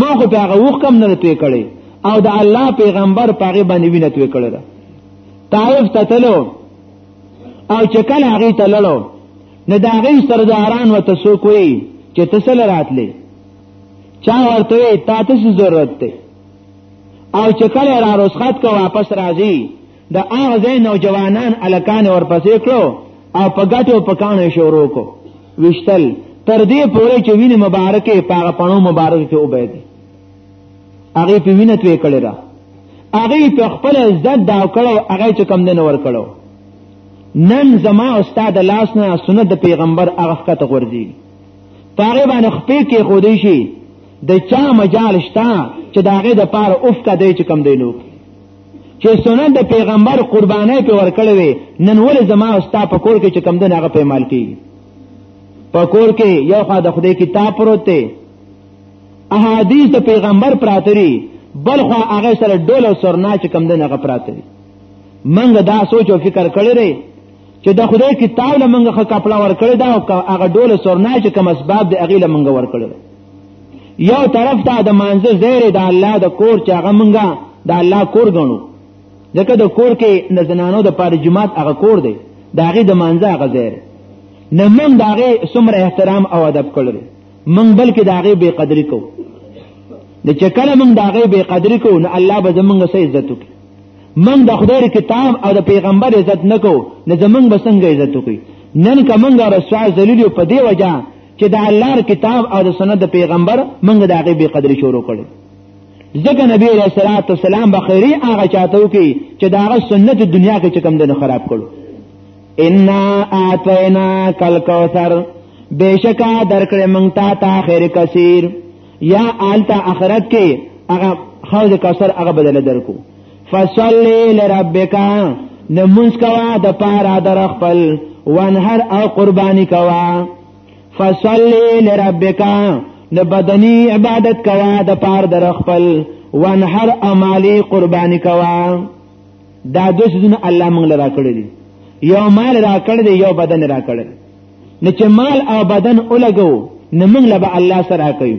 ما خو په هغه وخت کم نه توې کړي او د الله پیغمبر په هغه باندې وینې توې کړل طائف ته تلو او چې کله هغه تللو نه دا غي سرداران وته سو کوي چې تسل راتلې چا ورته تا ته ضرورت دی او چې کله را رسخت کو واپس راځي د هغه ځای نوجوانان الکان ورپسې کړو او په ګټو په کانو شروع کو وشتل تر دې پورې چې وینې مبارکه پاغه پڼو مبارکه کې وبېد هغه په وینې توې کړی را هغه په خپل عزت دا کړو هغه چې کم دین ور کړو نن زما استاد لاس نه سنت پیغمبر هغه کته ورځي پاره باندې خپې کې خو دې شي د چا مجال شتا چې داغه د پاره اوف کا دی چې کم دی نو چې سنن د پیغمبر قربانای په ورکړې وي نن ول زما استا په کور کې چې کم دی هغه په مال کې په کور کې یو خا د خدای کتاب پروت دی احادیث د پیغمبر پراتري بل خو هغه سره ډول او سرنا چې کم دی هغه پراتري منګه دا سوچ او فکر کړی چې د خدای کتاب له منګه خه کپلا ور کړی دا هغه ډول سرنا چې کوم اسباب د اغیله منګه ور کړی یو طرف ته د مانزه زیر د الله د کور چې هغه منګه د الله کور غنو ځکه د کور کې د زنانو د پاره جماعت هغه کور دی دا غي د مانزه هغه زیر نه من دا غي سمره احترام او ادب کړل من بلکې دا غي بے قدری کو د چکل من دا غي بے قدری کو نه الله به زمونږ سه عزت وکړي من د خدای کتاب او د پیغمبر عزت نکو نه زمنګ بسنګ عزت کوي نن کومنګ رسوا ذلیل په دی وجہ چې د الله کتاب او د سنت د پیغمبر منګ د هغه به قدر شروع کړي ځکه نبی علیہ الصلوۃ والسلام بخیری هغه چاته کوي چې دا هغه سنت دنیا کې کوم دنه خراب کړو ان اعطینا کل کوثر بشکا درکړې مونږ ته تا خیر کثیر یا آلتا اخرت کې هغه خو د کوثر هغه بدل درکو فصلی لربک نمونز کوا د پارا در خپل وانهر او قربانی کوا فصلی لربک د بدنی عبادت کوا د پار در خپل وانهر او مالی قربانی کوا دا دوه سونه الله موږ لرا کړی دي یو مال را کړی دی یو بدن را کړی نو چې مال او بدن ولګو نو موږ له الله سره کوي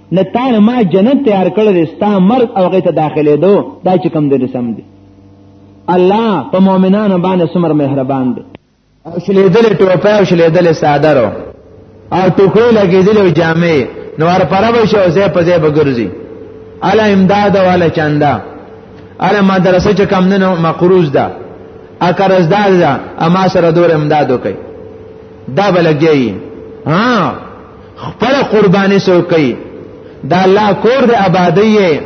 نه تا ما جنت تیار کړل ستا مرګ او غیت داخله دو دا چې کم دې سم دي الله په مؤمنانو باندې سمر مهربان دی او شلیدل ټوپه او شلیدل صادرو او ټوکې لګېدل او جامې نو ور پره به شو زه په زه بګرځي الا امداد والا چندا الا مدرسه چې کم نه مقروض ده اکرز ده اما سره دور امداد وکي دا بلګي ها خپل قرباني سو کوي دا الله کور د آبادی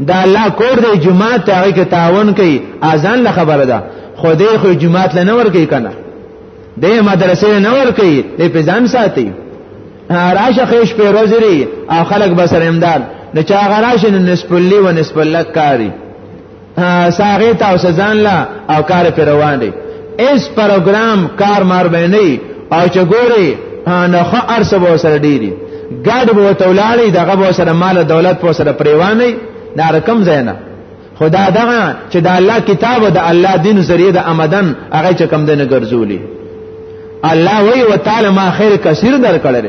دا الله کور د جمعه ته کې تعاون کوي اذان له خبره ده خو دې خو جمعه له نور کوي کنه دې مدرسې نور کوي دې په ځان ساتي راشه خېش په روزري او خلک بسر امداد نه چا غراشه نسب لی و نسب لک کاری ساغه تاسو ځان لا او کار پر روان دي اس پروګرام کار مار باندې او چې ګوري نه خو ارسه به سره ډیری ګډ به تولاړي دغه به سره مال دولت په سره پریوانه دا رقم زینا خدا دغه چې د الله کتاب او د الله دین ذریعہ د آمدن هغه چې کم دنه ګرځولي الله وی وتعالى ما خیر کثیر در کړل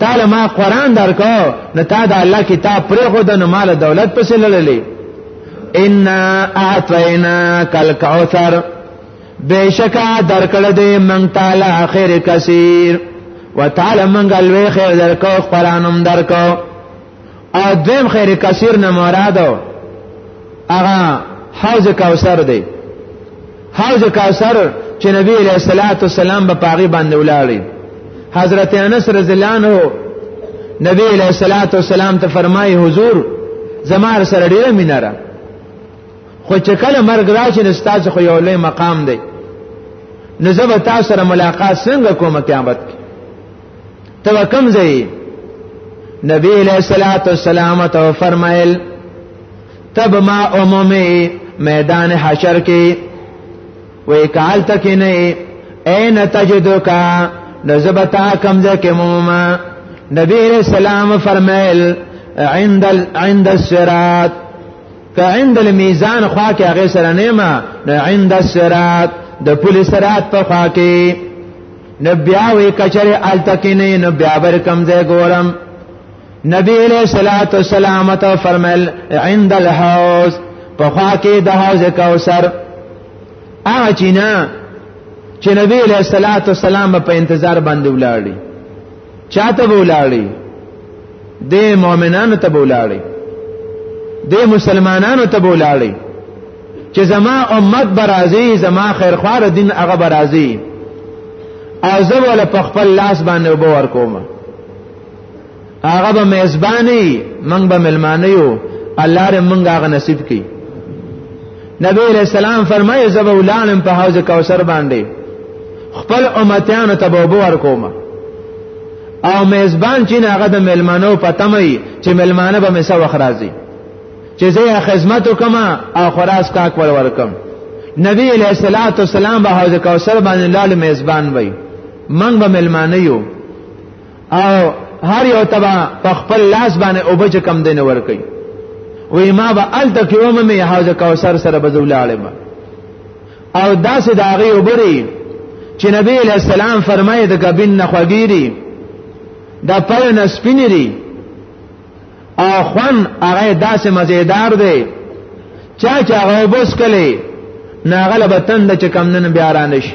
تعالی ما قران درکو نو تا د الله کتاب پرې خو د مال دولت پسې لړلې ان اعطینا کل کوثر بشکا درکړ دې من تعالی خیر کثیر وتعالی من غلوې خیر درکو قرانم درکو او دیم خیر کثیر نه مرادو هغه حوض کوثر دی حوض کاثر چې نبی علیہ الصلوۃ والسلام په پاغي باندې ولاړی حضرت انس رضی الله عنه نبی علیہ الصلوۃ والسلام ته فرمایي حضور زمار سره ډیره مینره خو چې کله مرګ راشي نو ستاسو خو یو لوی مقام دی نو زه به تاسو سره ملاقات څنګه کوم قیامت کې ته کوم ځای نبی علیہ الصلوۃ والسلام ته فرمایل تب ما عمومي میدان حشر کې وې کال تک نه اين تجدو کا نزبتا کمزه کې موما نبی رسول الله فرمایل عند ال... عند الصراط که عند الميزان خوا کې هغه سره نیمه عند الصراط د پل صراط په خوا کې نبي او کچره التکینه نبي ابر کمزه ګورم نبی علیہ الصلات والسلام ته فرمایل عند الحوض په خوا کې د حوض کوثر هغه چینا چې نبی علیہ الصلات والسلام په انتظار باندې ولاړی چاته ولاړی د مؤمنانو ته ولاړی د مسلمانانو ته ولاړی چې زما امت برازي زما خیرخوار دین هغه برازي او زه ول په خپل لاس باندې وبور کوم هغه به میزبانی منګ به ملمانه یو الله رې منګ هغه نصیب کړي نبی علیہ السلام فرمایي زب ولانم په حوض کوثر باندې خپل امتیانو ته به وبو ورکوم او میزبان چې هغه د ملمانو پتمي چې ملمانه به مسا وخرازي چې زه خدمت وکم او خراس کاک ور ورکم نبی علیہ الصلوۃ والسلام به حوض کوثر باندې لال میزبان وای منګ به ملمانه یو او هر یو تبا په خپل لاس باندې او بچ کم دین ور کوي وې ما به ال تکوم مې حوض کوثر سره بزولاله ما او داسې داغي وبري چې نبی علیہ السلام فرمایي د غبن نه خوګيري دا پای نه سپینری او خوان هغه داسې مزیدار دی چا چا غوبس کله ناغله بتند چې کم نن بیا را نشي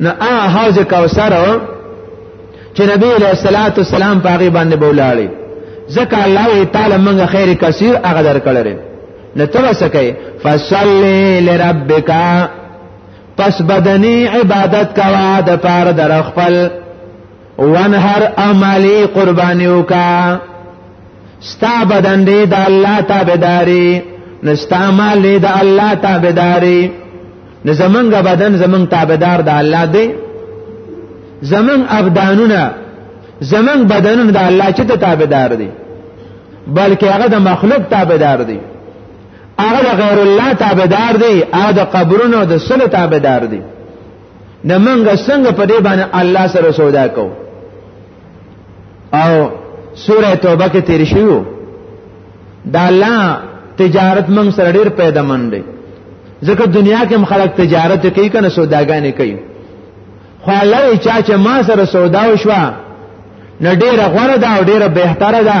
نو ا حوض کوثر چې نبی علیہ الصلات والسلام پاغي باندې بولاړي ځکه الله تعالی موږ خیر کثیر هغه درکړل نو ته وسکه فصلی لربک پس بدنی عبادت کوا د پار در خپل وانهر امالی قربانیو کا ستا بدن دی د الله تابعداري نستا مال دی د الله تابعداري نو زمونږ بدن زمونږ تابعدار د الله دی زمونږ ابدانونه زمونږ بدنونه د الله چې ته تابعدار دي بلکې هغه د مخلوق تابعدار دي هغه د غیر الله تابعدار دي هغه د قبرونو د سلو تابعدار دي نو موږ څنګه په دې باندې الله سره سودا کوو او سوره توبه کې تیر شو دا لا تجارت موږ سره ډیر پیدا مند دی ځکه دنیا کې خلک تجارت کوي کنه سوداګانې کوي خو الله یې چا چې ما سره سودا وشوه نو ډیره غوړه ده او ډیره بهتره ده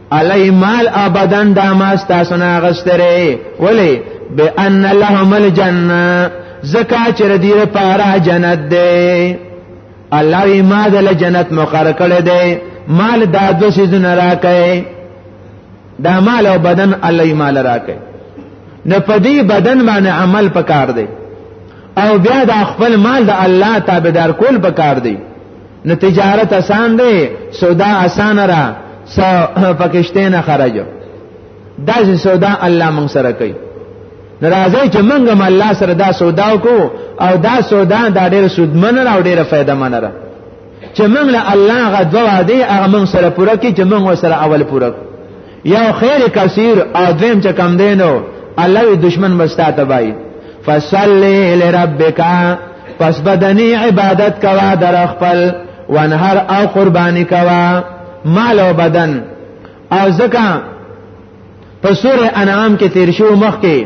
علی مال ابدا دا ما تاسو نه غستره ولی بان لهم الجنه زکا چې ردی لپاره جنت دی الله یې ما د جنت مقرر کړی دی مال دا دو سيزونه راکې دا مال او بدن الله یې مال راکې نه پدی بدن باندې عمل پکار دی او بیا د خپل مال د الله تابعدار کول پکار دی نو تجارت آسان دی سودا آسان را سو پکشته نه خرجو دا سودا الله مونږ سره کوي ناراضه چې مونږ هم الله سره دا سودا کو او دا سودا دا ډېر سودمن او ډېر فائدہ من را چې مونږ له الله غدوا دی هغه مونږ سره پوره کی چې مونږ سره اول پوره کو یو خیر کثیر او دویم چې کم دینو الله وی دشمن مستا تبای فصلی لربک پس بدنی عبادت کوا در خپل وانهر او قربانی کوا مال او بدن او زکه په سوره انعام کې تیر شو مخ کې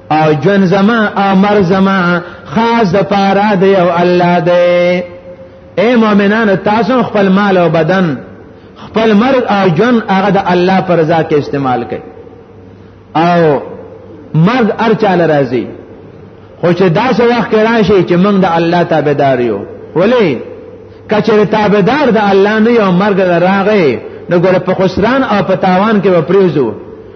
او جن زما او مر زما خاص د پاره د یو الله دی اے مؤمنانو تاسو خپل مال او بدن خپل مرګ او جن هغه د الله پر رضا کې استعمال کړئ او مرګ ارچاله راځي خو چې داسې وخت کې راشي چې موږ د الله تابعدار یو ولې کچره تابعدار د الله نه یو مرګ راغی نو ګوره په خسران او په تاوان کې وپریزو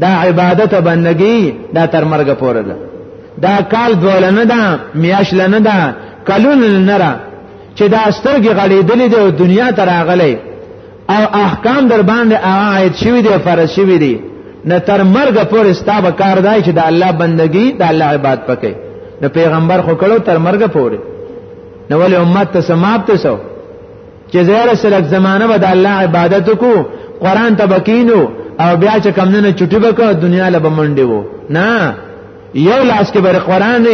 دا عبادت بندگی دا تر مرګ پورې ده دا کال دولنه ده میاش لنه ده کلون لنره چې دا سترګې غړېدلې دي او دنیا ته راغلې او احکام در باندې عاید شوی دی فرض شوی دی نه تر مرګ پورې ستا به کار دی چې د الله بندگی د الله عبادت پکې نو پیغمبر خو کړو تر مرګ پورې نو ولې امت ته سماپته سو چې زیاره سلک زمانه به د الله عبادت کو قران ته بکینو او بیا چې کم نه چټي بکو دنیا له بمنډي وو نه یو لاس کې بر قران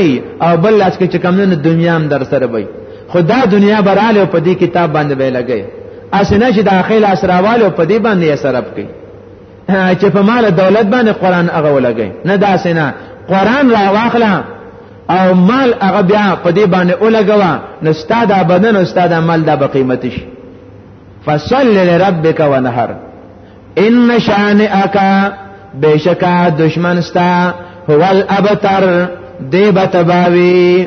او بل لاس کې چې کم نه دنیا هم در سره وي خدا دنیا براله په دې کتاب باندې به لګي اسنه چې داخله اسراوالو په دې باندې سرب کوي چې په مال دولت باندې قران هغه ولګي نه داسې نه قران را واخلا او مال هغه بیا په دې باندې ولګوا نو استاد بدن او استاد مال دا به قیمت شي فصل لربک ونهر ان شانئک بشکا دشمن ستا هو الابتر دی بتباوی